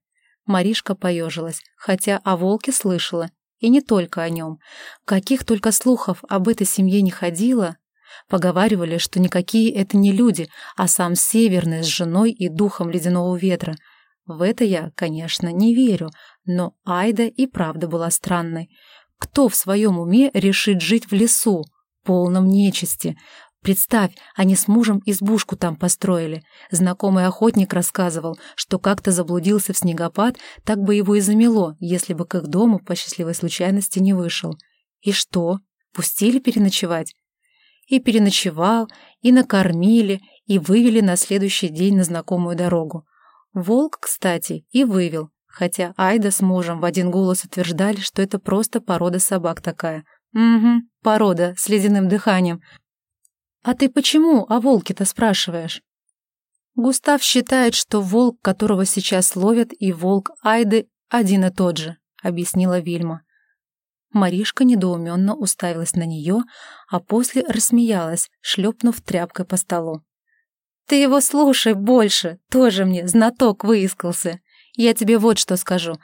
Маришка поежилась, хотя о волке слышала. И не только о нем. Каких только слухов об этой семье не ходило. Поговаривали, что никакие это не люди, а сам Северный с женой и духом ледяного ветра. В это я, конечно, не верю, но Айда и правда была странной. Кто в своем уме решит жить в лесу, полном нечисти, Представь, они с мужем избушку там построили. Знакомый охотник рассказывал, что как-то заблудился в снегопад, так бы его и замело, если бы к их дому по счастливой случайности не вышел. И что? Пустили переночевать? И переночевал, и накормили, и вывели на следующий день на знакомую дорогу. Волк, кстати, и вывел, хотя Айда с мужем в один голос утверждали, что это просто порода собак такая. Угу, порода с ледяным дыханием, «А ты почему о волке-то спрашиваешь?» Густав считает, что волк, которого сейчас ловят, и волк Айды один и тот же, объяснила Вильма. Маришка недоуменно уставилась на нее, а после рассмеялась, шлепнув тряпкой по столу. «Ты его слушай больше, тоже мне знаток выискался. Я тебе вот что скажу.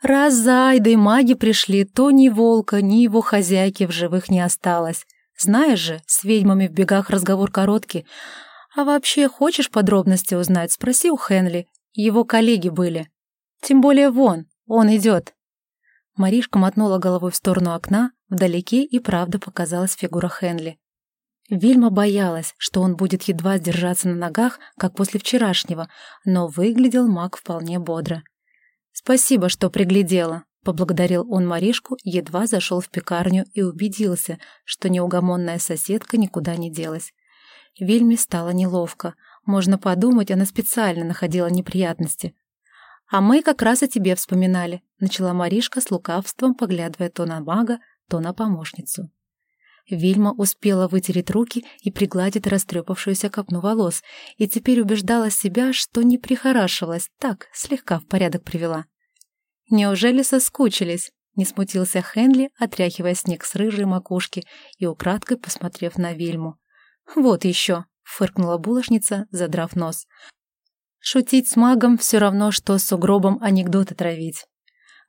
Раз за Айдой маги пришли, то ни волка, ни его хозяйки в живых не осталось. Знаешь же, с ведьмами в бегах разговор короткий. А вообще, хочешь подробности узнать, спроси у Хенли. Его коллеги были. Тем более вон, он идет. Маришка мотнула головой в сторону окна, вдалеке и правда показалась фигура Хенли. Вильма боялась, что он будет едва сдержаться на ногах, как после вчерашнего, но выглядел маг вполне бодро. «Спасибо, что приглядела», Поблагодарил он Маришку, едва зашел в пекарню и убедился, что неугомонная соседка никуда не делась. Вильме стало неловко. Можно подумать, она специально находила неприятности. «А мы как раз о тебе вспоминали», — начала Маришка с лукавством, поглядывая то на мага, то на помощницу. Вильма успела вытереть руки и пригладить растрепавшуюся копну волос, и теперь убеждала себя, что не прихорашивалась, так, слегка в порядок привела. «Неужели соскучились?» — не смутился Хенли, отряхивая снег с рыжей макушки и украдкой посмотрев на Вильму. «Вот еще!» — фыркнула булочница, задрав нос. «Шутить с магом все равно, что с угробом анекдоты травить».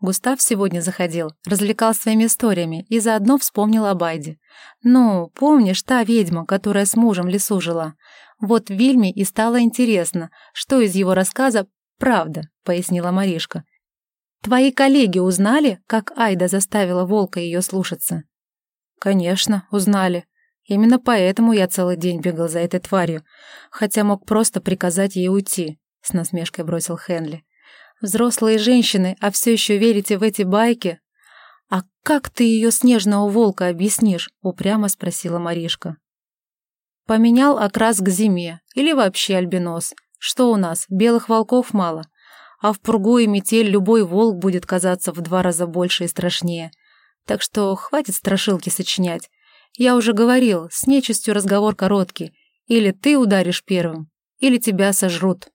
Густав сегодня заходил, развлекал своими историями и заодно вспомнил о Байде. «Ну, помнишь, та ведьма, которая с мужем в лесу жила? Вот Вильме и стало интересно, что из его рассказа правда», — пояснила Маришка. Твои коллеги узнали, как Айда заставила волка ее слушаться? Конечно, узнали. Именно поэтому я целый день бегал за этой тварью, хотя мог просто приказать ей уйти, с насмешкой бросил Хенли. Взрослые женщины, а все еще верите в эти байки? А как ты ее снежного волка объяснишь? упрямо спросила Маришка. Поменял окрас к зиме или вообще альбинос. Что у нас, белых волков мало? А в пургу и метель любой волк будет казаться в два раза больше и страшнее. Так что хватит страшилки сочинять. Я уже говорил, с нечистью разговор короткий. Или ты ударишь первым, или тебя сожрут.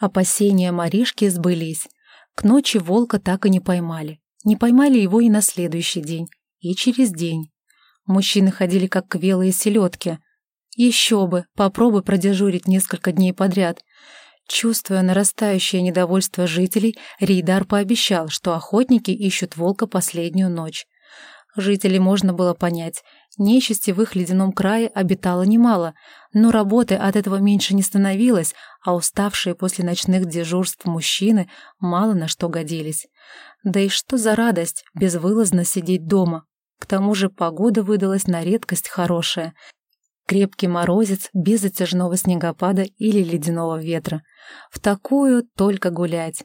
Опасения Маришки сбылись. К ночи волка так и не поймали. Не поймали его и на следующий день, и через день. Мужчины ходили как квелые селедки. Еще бы, попробуй продежурить несколько дней подряд. Чувствуя нарастающее недовольство жителей, Рейдар пообещал, что охотники ищут волка последнюю ночь. Жителей можно было понять. Нечисти в их ледяном крае обитало немало, но работы от этого меньше не становилось, а уставшие после ночных дежурств мужчины мало на что годились. Да и что за радость безвылазно сидеть дома. К тому же погода выдалась на редкость хорошая. Крепкий морозец без затяжного снегопада или ледяного ветра. В такую только гулять.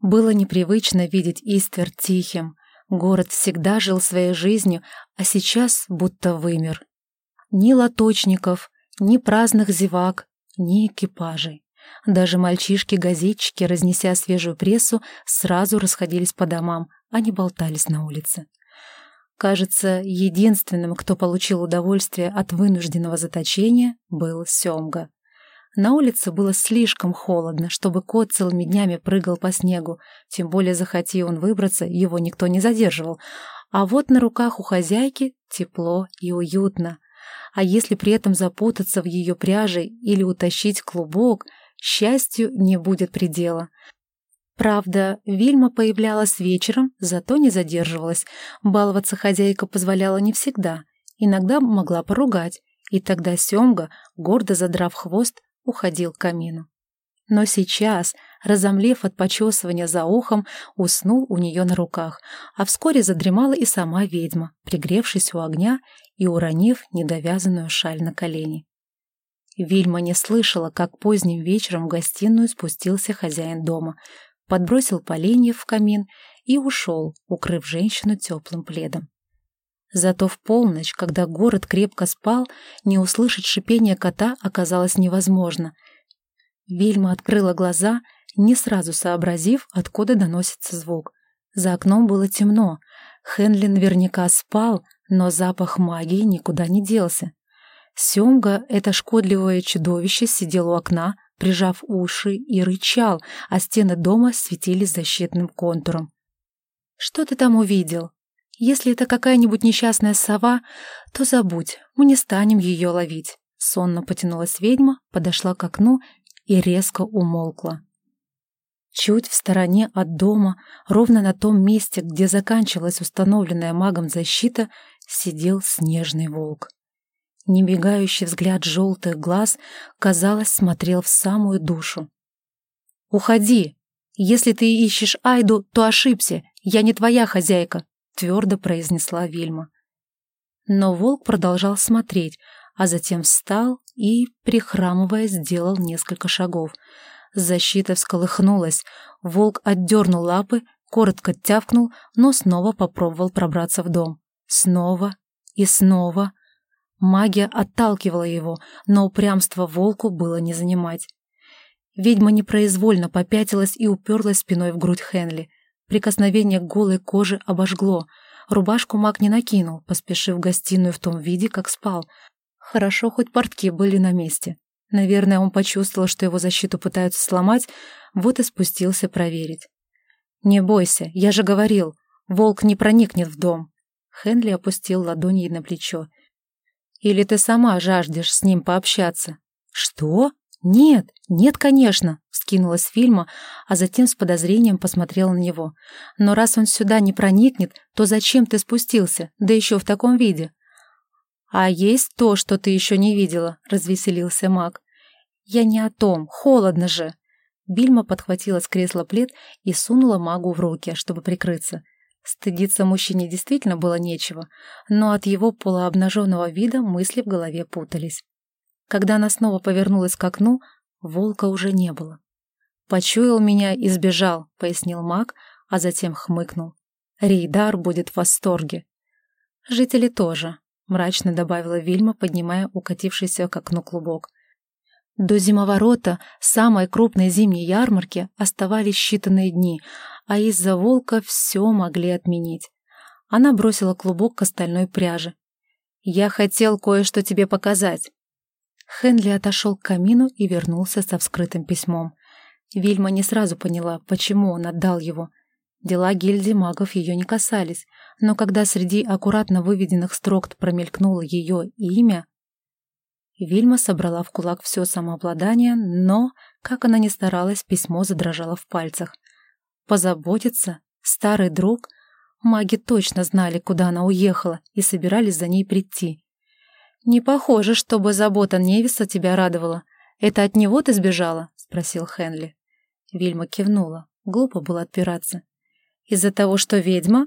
Было непривычно видеть Иствер тихим. Город всегда жил своей жизнью, а сейчас будто вымер. Ни лоточников, ни праздных зевак, ни экипажей. Даже мальчишки-газетчики, разнеся свежую прессу, сразу расходились по домам, а не болтались на улице. Кажется, единственным, кто получил удовольствие от вынужденного заточения, был Семга. На улице было слишком холодно, чтобы кот целыми днями прыгал по снегу, тем более захоти он выбраться, его никто не задерживал. А вот на руках у хозяйки тепло и уютно. А если при этом запутаться в ее пряже или утащить клубок, счастью не будет предела. Правда, Вильма появлялась вечером, зато не задерживалась. Баловаться хозяйка позволяла не всегда, иногда могла поругать, и тогда Семга, гордо задрав хвост, уходил к камину. Но сейчас, разомлев от почесывания за ухом, уснул у нее на руках, а вскоре задремала и сама ведьма, пригревшись у огня и уронив недовязанную шаль на колени. Вильма не слышала, как поздним вечером в гостиную спустился хозяин дома, подбросил поленьев в камин и ушел, укрыв женщину теплым пледом. Зато в полночь, когда город крепко спал, не услышать шипения кота оказалось невозможно. Вильма открыла глаза, не сразу сообразив, откуда доносится звук. За окном было темно. Хенли наверняка спал, но запах магии никуда не делся. Семга, это шкодливое чудовище, сидел у окна, прижав уши, и рычал, а стены дома светились защитным контуром. «Что ты там увидел?» Если это какая-нибудь несчастная сова, то забудь, мы не станем ее ловить. Сонно потянулась ведьма, подошла к окну и резко умолкла. Чуть в стороне от дома, ровно на том месте, где заканчивалась установленная магом защита, сидел снежный волк. Небегающий взгляд желтых глаз, казалось, смотрел в самую душу. «Уходи! Если ты ищешь Айду, то ошибся, я не твоя хозяйка!» — твердо произнесла Вильма. Но волк продолжал смотреть, а затем встал и, прихрамывая, сделал несколько шагов. Защита всколыхнулась, волк отдернул лапы, коротко тявкнул, но снова попробовал пробраться в дом. Снова и снова. Магия отталкивала его, но упрямство волку было не занимать. Ведьма непроизвольно попятилась и уперлась спиной в грудь Хенли — Прикосновение голой коже обожгло. Рубашку маг не накинул, поспешив в гостиную в том виде, как спал. Хорошо, хоть портки были на месте. Наверное, он почувствовал, что его защиту пытаются сломать, вот и спустился проверить. «Не бойся, я же говорил, волк не проникнет в дом». Хенли опустил ладонь ей на плечо. «Или ты сама жаждешь с ним пообщаться?» «Что?» «Нет, нет, конечно», — вскинулась фильма, а затем с подозрением посмотрела на него. «Но раз он сюда не проникнет, то зачем ты спустился, да еще в таком виде?» «А есть то, что ты еще не видела», — развеселился маг. «Я не о том, холодно же». Бильма подхватила с кресла плед и сунула магу в руки, чтобы прикрыться. Стыдиться мужчине действительно было нечего, но от его полуобнаженного вида мысли в голове путались. Когда она снова повернулась к окну, волка уже не было. «Почуял меня и сбежал», — пояснил маг, а затем хмыкнул. «Рейдар будет в восторге». «Жители тоже», — мрачно добавила Вильма, поднимая укатившийся к окну клубок. До зимоворота, самой крупной зимней ярмарки, оставались считанные дни, а из-за волка все могли отменить. Она бросила клубок к остальной пряже. «Я хотел кое-что тебе показать». Хенли отошел к камину и вернулся со вскрытым письмом. Вильма не сразу поняла, почему он отдал его. Дела гильдии магов ее не касались, но когда среди аккуратно выведенных строк промелькнуло ее имя, Вильма собрала в кулак все самообладание, но, как она ни старалась, письмо задрожало в пальцах. Позаботиться? Старый друг? Маги точно знали, куда она уехала, и собирались за ней прийти. «Не похоже, чтобы забота Невиса тебя радовала. Это от него ты сбежала?» — спросил Хенли. Вильма кивнула. Глупо было отпираться. «Из-за того, что ведьма?»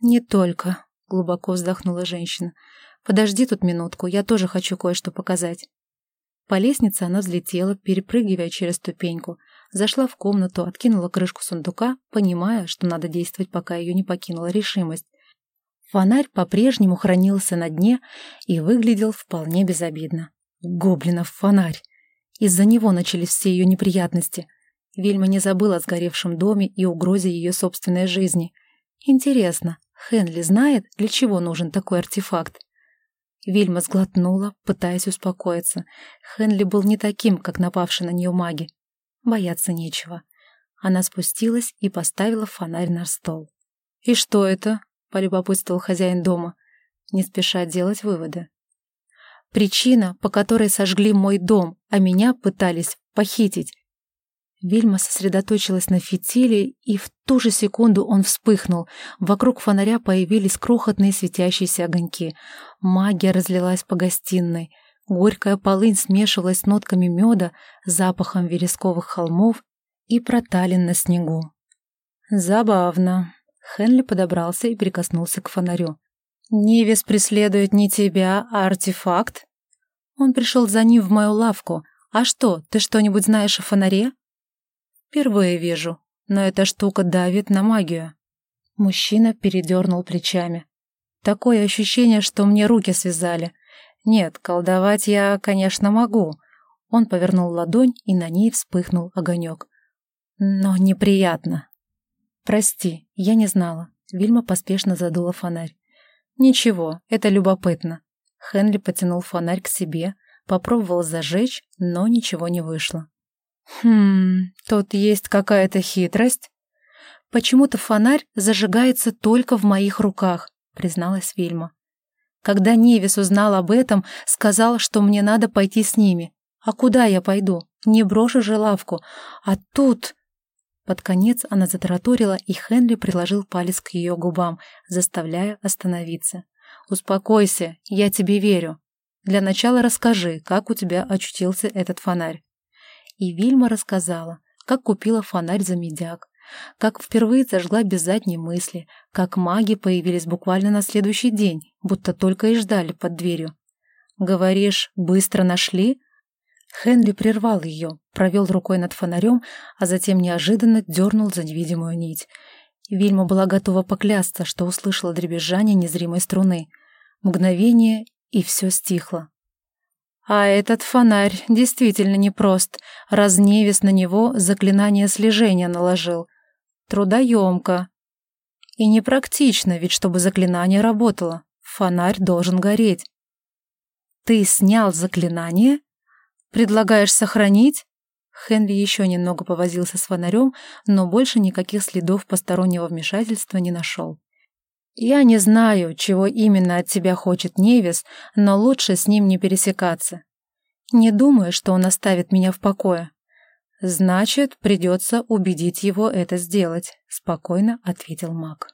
«Не только», — глубоко вздохнула женщина. «Подожди тут минутку, я тоже хочу кое-что показать». По лестнице она взлетела, перепрыгивая через ступеньку, зашла в комнату, откинула крышку сундука, понимая, что надо действовать, пока ее не покинула решимость. Фонарь по-прежнему хранился на дне и выглядел вполне безобидно. Гоблинов фонарь! Из-за него начались все ее неприятности. Вильма не забыла о сгоревшем доме и угрозе ее собственной жизни. Интересно, Хенли знает, для чего нужен такой артефакт? Вильма сглотнула, пытаясь успокоиться. Хенли был не таким, как напавший на нее маги. Бояться нечего. Она спустилась и поставила фонарь на стол. «И что это?» — полюбопытствовал хозяин дома, не спеша делать выводы. «Причина, по которой сожгли мой дом, а меня пытались похитить. Вильма сосредоточилась на фитиле, и в ту же секунду он вспыхнул. Вокруг фонаря появились крохотные светящиеся огоньки. Магия разлилась по гостиной. Горькая полынь смешивалась с нотками меда, запахом вересковых холмов и проталин на снегу. «Забавно». Хенли подобрался и прикоснулся к фонарю. «Невис преследует не тебя, а артефакт?» Он пришел за ним в мою лавку. «А что, ты что-нибудь знаешь о фонаре?» Впервые вижу, но эта штука давит на магию. Мужчина передернул плечами. Такое ощущение, что мне руки связали. Нет, колдовать я, конечно, могу. Он повернул ладонь, и на ней вспыхнул огонек. Но неприятно. Прости, я не знала. Вильма поспешно задула фонарь. Ничего, это любопытно. Хенли потянул фонарь к себе, попробовал зажечь, но ничего не вышло. Хм, тут есть какая-то хитрость. Почему-то фонарь зажигается только в моих руках, призналась Вильма. Когда Невис узнал об этом, сказал, что мне надо пойти с ними. А куда я пойду? Не брошу же лавку. А тут... Под конец она затараторила, и Хенри приложил палец к ее губам, заставляя остановиться. «Успокойся, я тебе верю. Для начала расскажи, как у тебя очутился этот фонарь». И Вильма рассказала, как купила фонарь за медяк, как впервые зажгла без задней мысли, как маги появились буквально на следующий день, будто только и ждали под дверью. «Говоришь, быстро нашли?» Хенли прервал ее, провел рукой над фонарем, а затем неожиданно дернул за невидимую нить. Вильма была готова поклясться, что услышала дребезжание незримой струны. Мгновение, и все стихло. А этот фонарь действительно непрост, раз Невис на него заклинание слежения наложил. Трудоемко. И непрактично, ведь чтобы заклинание работало, фонарь должен гореть. Ты снял заклинание? Предлагаешь сохранить? Хенри еще немного повозился с фонарем, но больше никаких следов постороннего вмешательства не нашел. «Я не знаю, чего именно от тебя хочет Невис, но лучше с ним не пересекаться. Не думаю, что он оставит меня в покое». «Значит, придется убедить его это сделать», — спокойно ответил маг.